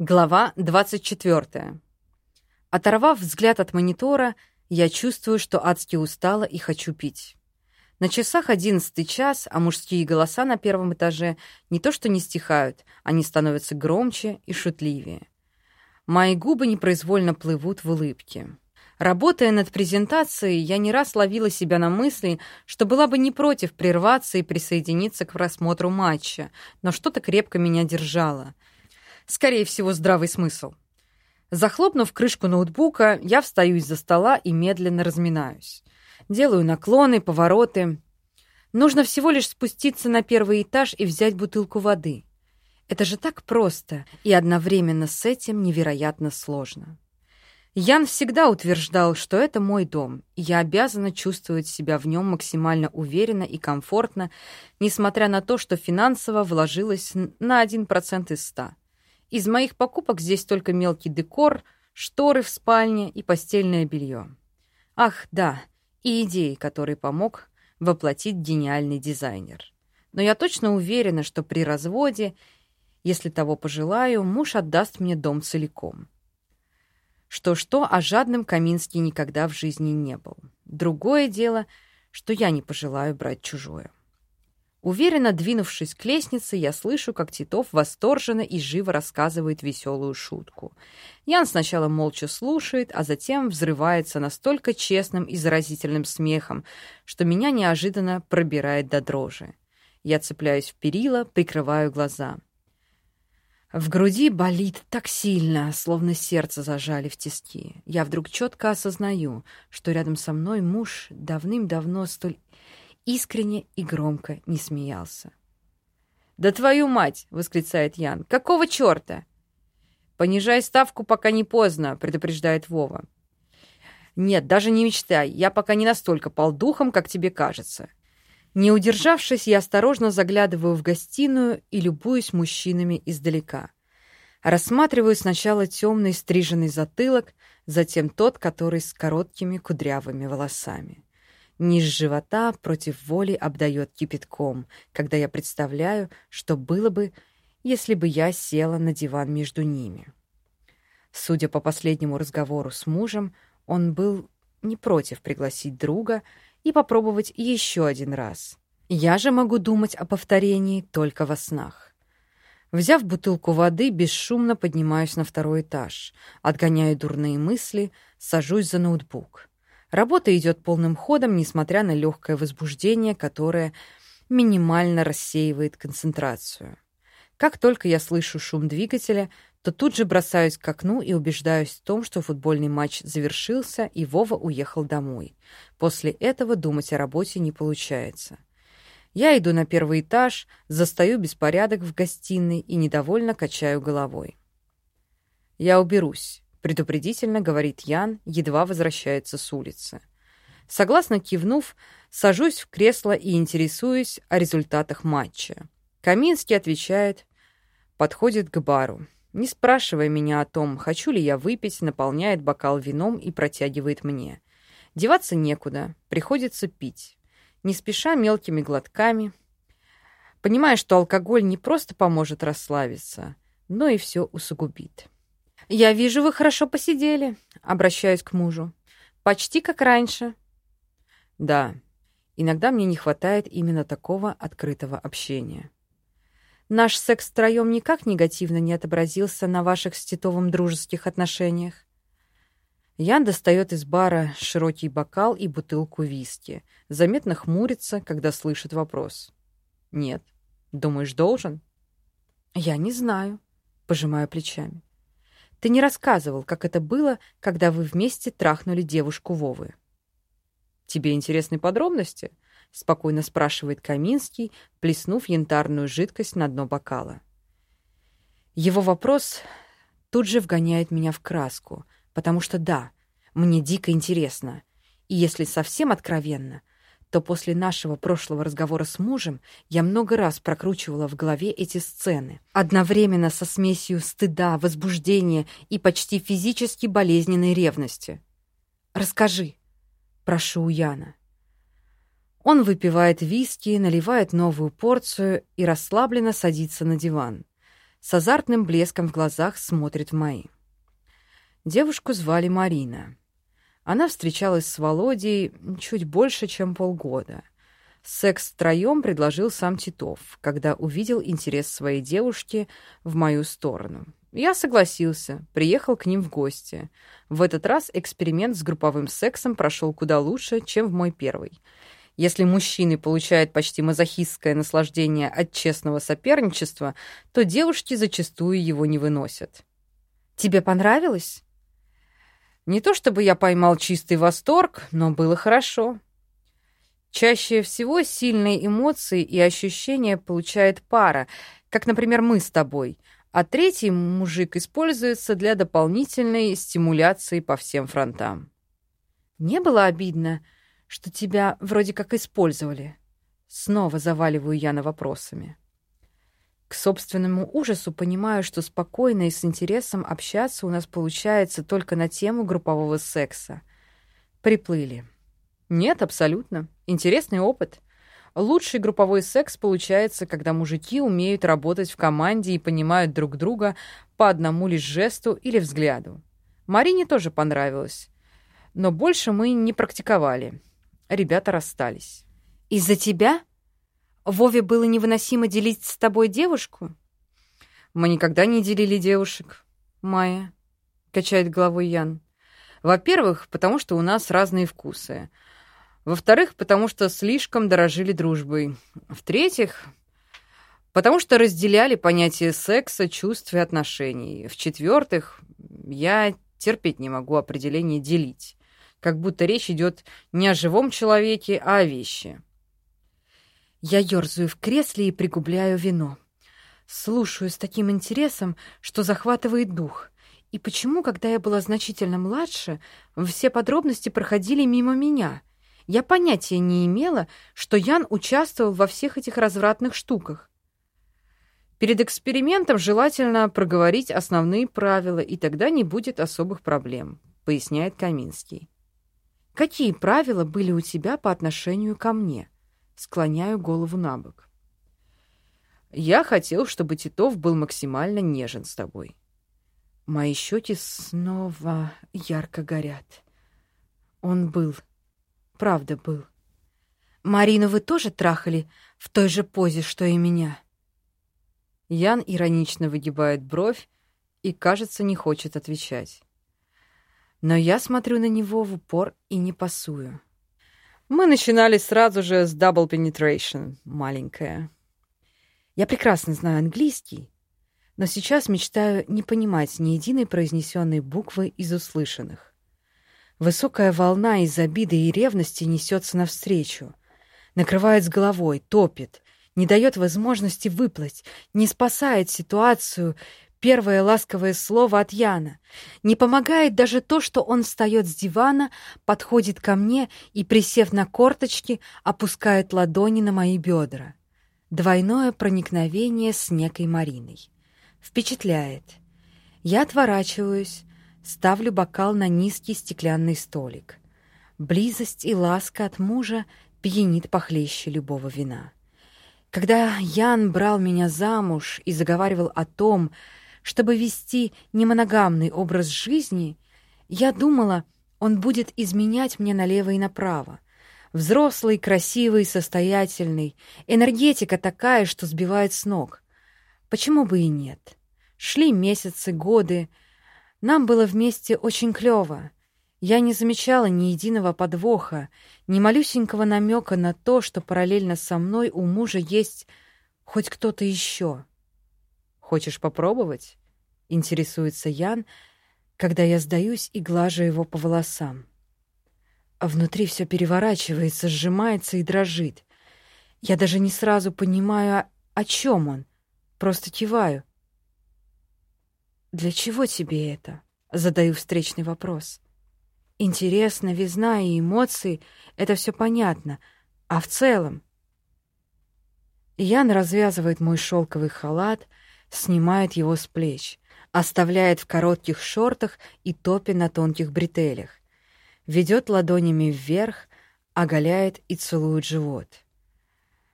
Глава 24. Оторвав взгляд от монитора, я чувствую, что адски устала и хочу пить. На часах одиннадцатый час, а мужские голоса на первом этаже не то что не стихают, они становятся громче и шутливее. Мои губы непроизвольно плывут в улыбке. Работая над презентацией, я не раз ловила себя на мысли, что была бы не против прерваться и присоединиться к просмотру матча, но что-то крепко меня держало — Скорее всего, здравый смысл. Захлопнув крышку ноутбука, я встаю из-за стола и медленно разминаюсь. Делаю наклоны, повороты. Нужно всего лишь спуститься на первый этаж и взять бутылку воды. Это же так просто и одновременно с этим невероятно сложно. Ян всегда утверждал, что это мой дом, и я обязана чувствовать себя в нем максимально уверенно и комфортно, несмотря на то, что финансово вложилось на 1% из 100. Из моих покупок здесь только мелкий декор, шторы в спальне и постельное белье. Ах, да, и идеи, которые помог воплотить гениальный дизайнер. Но я точно уверена, что при разводе, если того пожелаю, муж отдаст мне дом целиком. Что-что, а жадным Каминский никогда в жизни не был. Другое дело, что я не пожелаю брать чужое. Уверенно двинувшись к лестнице, я слышу, как Титов восторженно и живо рассказывает веселую шутку. Ян сначала молча слушает, а затем взрывается настолько честным и заразительным смехом, что меня неожиданно пробирает до дрожи. Я цепляюсь в перила, прикрываю глаза. В груди болит так сильно, словно сердце зажали в тиски. Я вдруг четко осознаю, что рядом со мной муж давным-давно столь искренне и громко не смеялся. «Да твою мать!» — восклицает Ян. «Какого черта?» «Понижай ставку, пока не поздно», — предупреждает Вова. «Нет, даже не мечтай. Я пока не настолько полдухом, как тебе кажется». Не удержавшись, я осторожно заглядываю в гостиную и любуюсь мужчинами издалека. Рассматриваю сначала темный стриженный затылок, затем тот, который с короткими кудрявыми волосами. Низ живота против воли обдает кипятком, когда я представляю, что было бы, если бы я села на диван между ними. Судя по последнему разговору с мужем, он был не против пригласить друга и попробовать еще один раз. Я же могу думать о повторении только во снах. Взяв бутылку воды, бесшумно поднимаюсь на второй этаж, отгоняю дурные мысли, сажусь за ноутбук. Работа идет полным ходом, несмотря на легкое возбуждение, которое минимально рассеивает концентрацию. Как только я слышу шум двигателя, то тут же бросаюсь к окну и убеждаюсь в том, что футбольный матч завершился и Вова уехал домой. После этого думать о работе не получается. Я иду на первый этаж, застаю беспорядок в гостиной и недовольно качаю головой. «Я уберусь», предупредительно говорит Ян, едва возвращается с улицы. Согласно кивнув, сажусь в кресло и интересуюсь о результатах матча. Каминский отвечает, подходит к бару. Не спрашивая меня о том, хочу ли я выпить, наполняет бокал вином и протягивает мне. Деваться некуда, приходится пить. Не спеша мелкими глотками, понимая, что алкоголь не просто поможет расслабиться, но и все усугубит. «Я вижу, вы хорошо посидели», — обращаюсь к мужу. «Почти как раньше». «Да, иногда мне не хватает именно такого открытого общения». «Наш секс втроем никак негативно не отобразился на ваших с Титовым дружеских отношениях?» Ян достает из бара широкий бокал и бутылку виски. Заметно хмурится, когда слышит вопрос. «Нет. Думаешь, должен?» «Я не знаю», — пожимаю плечами. Ты не рассказывал, как это было, когда вы вместе трахнули девушку Вовы. Тебе интересны подробности? спокойно спрашивает Каминский, плеснув янтарную жидкость на дно бокала. Его вопрос тут же вгоняет меня в краску, потому что да, мне дико интересно. И если совсем откровенно, то после нашего прошлого разговора с мужем я много раз прокручивала в голове эти сцены, одновременно со смесью стыда, возбуждения и почти физически болезненной ревности. «Расскажи», — прошу у Яна. Он выпивает виски, наливает новую порцию и расслабленно садится на диван. с азартным блеском в глазах смотрит в мои. Девушку звали Марина. Она встречалась с Володей чуть больше, чем полгода. Секс втроем предложил сам Титов, когда увидел интерес своей девушки в мою сторону. Я согласился, приехал к ним в гости. В этот раз эксперимент с групповым сексом прошел куда лучше, чем в мой первый. Если мужчины получают почти мазохистское наслаждение от честного соперничества, то девушки зачастую его не выносят. «Тебе понравилось?» Не то чтобы я поймал чистый восторг, но было хорошо. Чаще всего сильные эмоции и ощущения получает пара, как, например, мы с тобой, а третий мужик используется для дополнительной стимуляции по всем фронтам. Не было обидно, что тебя вроде как использовали. Снова заваливаю я на вопросами. К собственному ужасу понимаю, что спокойно и с интересом общаться у нас получается только на тему группового секса. Приплыли. Нет, абсолютно. Интересный опыт. Лучший групповой секс получается, когда мужики умеют работать в команде и понимают друг друга по одному лишь жесту или взгляду. Марине тоже понравилось. Но больше мы не практиковали. Ребята расстались. «Из-за тебя?» Вове было невыносимо делить с тобой девушку? Мы никогда не делили девушек, Майя, качает головой Ян. Во-первых, потому что у нас разные вкусы. Во-вторых, потому что слишком дорожили дружбой. В-третьих, потому что разделяли понятие секса, чувств и отношений. В-четвертых, я терпеть не могу определение «делить», как будто речь идет не о живом человеке, а о вещи. Я ерзаю в кресле и пригубляю вино. Слушаю с таким интересом, что захватывает дух. И почему, когда я была значительно младше, все подробности проходили мимо меня? Я понятия не имела, что Ян участвовал во всех этих развратных штуках. Перед экспериментом желательно проговорить основные правила, и тогда не будет особых проблем, поясняет Каминский. Какие правила были у тебя по отношению ко мне? Склоняю голову на бок. Я хотел, чтобы Титов был максимально нежен с тобой. Мои щеки снова ярко горят. Он был. Правда был. Марину вы тоже трахали в той же позе, что и меня? Ян иронично выгибает бровь и, кажется, не хочет отвечать. Но я смотрю на него в упор и не пасую. Мы начинали сразу же с double penetration, маленькая. Я прекрасно знаю английский, но сейчас мечтаю не понимать ни единой произнесенной буквы из услышанных. Высокая волна из обиды и ревности несется навстречу, накрывает с головой, топит, не дает возможности выплыть, не спасает ситуацию, первое ласковое слово от Яна. Не помогает даже то, что он встает с дивана, подходит ко мне и, присев на корточки, опускает ладони на мои бедра. Двойное проникновение с некой Мариной. Впечатляет. Я отворачиваюсь, ставлю бокал на низкий стеклянный столик. Близость и ласка от мужа пьянит похлеще любого вина. Когда Ян брал меня замуж и заговаривал о том, чтобы вести немоногамный образ жизни, я думала, он будет изменять мне налево и направо. Взрослый, красивый, состоятельный, энергетика такая, что сбивает с ног. Почему бы и нет? Шли месяцы, годы. Нам было вместе очень клёво. Я не замечала ни единого подвоха, ни малюсенького намека на то, что параллельно со мной у мужа есть хоть кто-то еще. Хочешь попробовать? Интересуется Ян, когда я сдаюсь и глажу его по волосам. А внутри все переворачивается, сжимается и дрожит. Я даже не сразу понимаю, о чем он. Просто киваю. «Для чего тебе это?» — задаю встречный вопрос. «Интерес, новизна и эмоции — это все понятно. А в целом?» Ян развязывает мой шелковый халат, снимает его с плеч, оставляет в коротких шортах и топе на тонких бретелях, ведет ладонями вверх, оголяет и целует живот.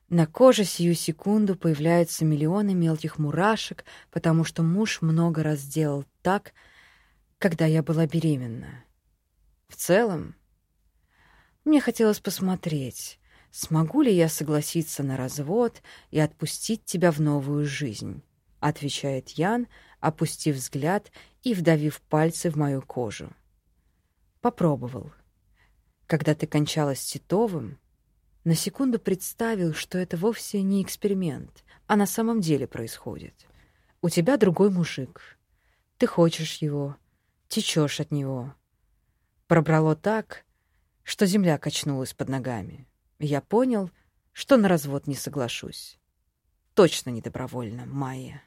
На коже сию секунду появляются миллионы мелких мурашек, потому что муж много раз делал так, когда я была беременна. В целом, мне хотелось посмотреть, смогу ли я согласиться на развод и отпустить тебя в новую жизнь, отвечает Ян, опустив взгляд и вдавив пальцы в мою кожу. Попробовал. Когда ты кончалась с Титовым, на секунду представил, что это вовсе не эксперимент, а на самом деле происходит. У тебя другой мужик. Ты хочешь его, течешь от него. Пробрало так, что земля качнулась под ногами. Я понял, что на развод не соглашусь. Точно не добровольно, Майя.